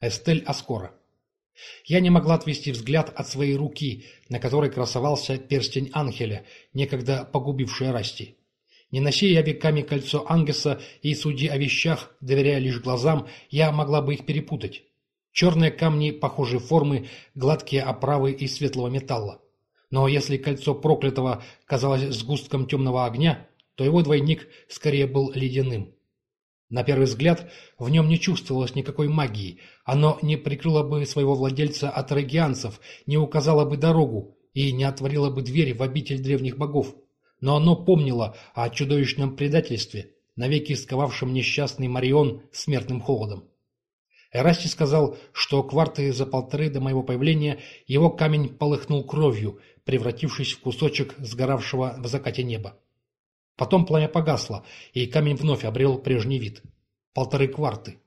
Эстель Аскора. Я не могла отвести взгляд от своей руки, на которой красовался перстень Анхеля, некогда погубивший Расти. Не носи я веками кольцо Ангеса и суди о вещах, доверяя лишь глазам, я могла бы их перепутать. Черные камни похожей формы, гладкие оправы из светлого металла. Но если кольцо проклятого казалось сгустком темного огня, то его двойник скорее был ледяным. На первый взгляд, в нем не чувствовалось никакой магии. Оно не прикрыло бы своего владельца от регианцев, не указало бы дорогу и не отворило бы дверь в обитель древних богов. Но оно помнило о чудовищном предательстве, навеки сковавшем несчастный Марион смертным холодом. Эрасти сказал, что кварты за полторы до моего появления его камень полыхнул кровью, превратившись в кусочек сгоравшего в закате неба. Потом пламя погасло, и камень вновь обрел прежний вид. Полторы кварты.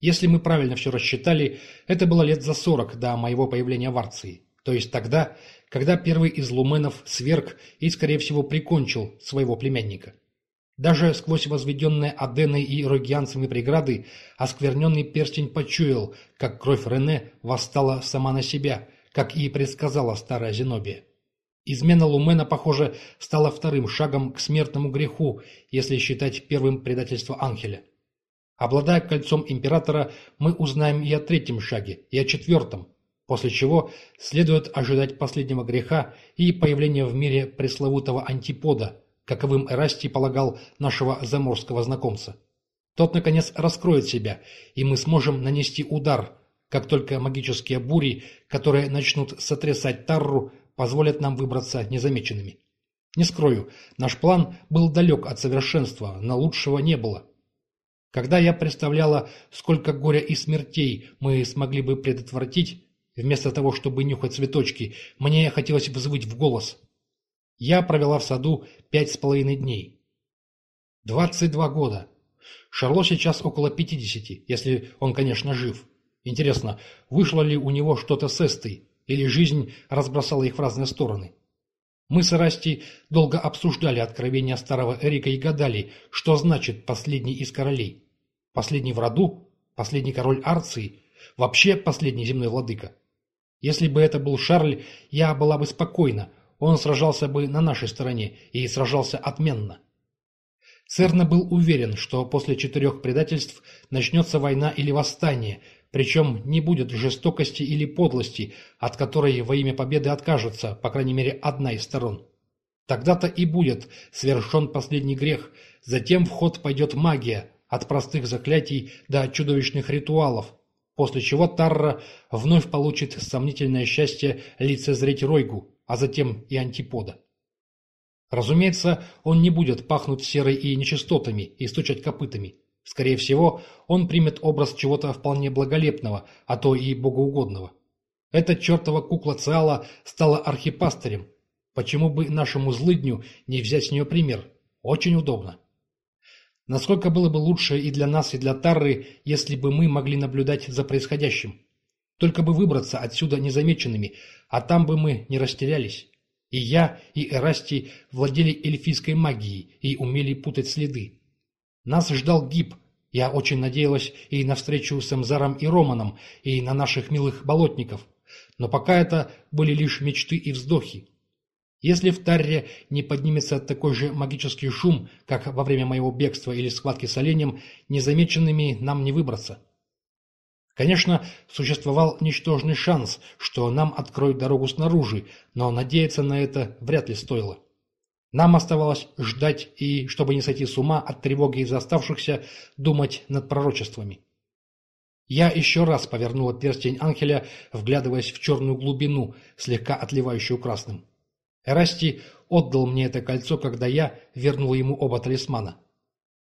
Если мы правильно все рассчитали, это было лет за сорок до моего появления в Арции. То есть тогда, когда первый из луменов сверг и, скорее всего, прикончил своего племянника. Даже сквозь возведенные Аденой и рогианцами преграды оскверненный перстень почуял, как кровь Рене восстала сама на себя, как и предсказала старая Зенобия. Измена Лумена, похоже, стала вторым шагом к смертному греху, если считать первым предательство Анхеля. Обладая кольцом императора, мы узнаем и о третьем шаге, и о четвертом, после чего следует ожидать последнего греха и появления в мире пресловутого антипода, каковым Эрасти полагал нашего заморского знакомца. Тот, наконец, раскроет себя, и мы сможем нанести удар, как только магические бури, которые начнут сотрясать Тарру, позволят нам выбраться незамеченными. Не скрою, наш план был далек от совершенства, но лучшего не было. Когда я представляла, сколько горя и смертей мы смогли бы предотвратить, вместо того, чтобы нюхать цветочки, мне хотелось взвыть в голос. Я провела в саду пять с половиной дней. Двадцать два года. Шарло сейчас около пятидесяти, если он, конечно, жив. Интересно, вышло ли у него что-то с Эстой, или жизнь разбросала их в разные стороны. Мы с Расти долго обсуждали откровения старого Эрика и гадали, что значит последний из королей. Последний в роду? Последний король Арции? Вообще последний земной владыка? Если бы это был Шарль, я была бы спокойна, он сражался бы на нашей стороне и сражался отменно. Церна был уверен, что после четырех предательств начнется война или восстание, причем не будет жестокости или подлости, от которой во имя победы откажется, по крайней мере, одна из сторон. Тогда-то и будет совершен последний грех, затем в ход пойдет магия, от простых заклятий до чудовищных ритуалов, после чего Тарра вновь получит сомнительное счастье лицезреть Ройгу, а затем и антипода. Разумеется, он не будет пахнуть серой и нечистотами и стучать копытами. Скорее всего, он примет образ чего-то вполне благолепного, а то и богоугодного. Эта чертова кукла Циала стала архипастырем. Почему бы нашему злыдню не взять с нее пример? Очень удобно. Насколько было бы лучше и для нас, и для Тарры, если бы мы могли наблюдать за происходящим. Только бы выбраться отсюда незамеченными, а там бы мы не растерялись. И я, и Эрасти владели эльфийской магией и умели путать следы. Нас ждал гиб. Я очень надеялась и на встречу с Эмзаром и Романом, и на наших милых болотников. Но пока это были лишь мечты и вздохи. Если в Тарре не поднимется такой же магический шум, как во время моего бегства или схватки с оленем, незамеченными нам не выбраться. Конечно, существовал ничтожный шанс, что нам откроют дорогу снаружи, но надеяться на это вряд ли стоило. Нам оставалось ждать и, чтобы не сойти с ума от тревоги из оставшихся, думать над пророчествами. Я еще раз повернула перстень Анхеля, вглядываясь в черную глубину, слегка отливающую красным. Эрасти отдал мне это кольцо, когда я вернула ему оба талисмана.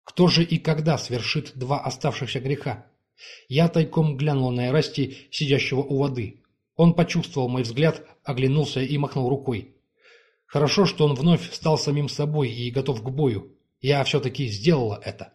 Кто же и когда свершит два оставшихся греха? Я тайком глянула на Эрасти, сидящего у воды. Он почувствовал мой взгляд, оглянулся и махнул рукой. Хорошо, что он вновь стал самим собой и готов к бою. Я все-таки сделала это.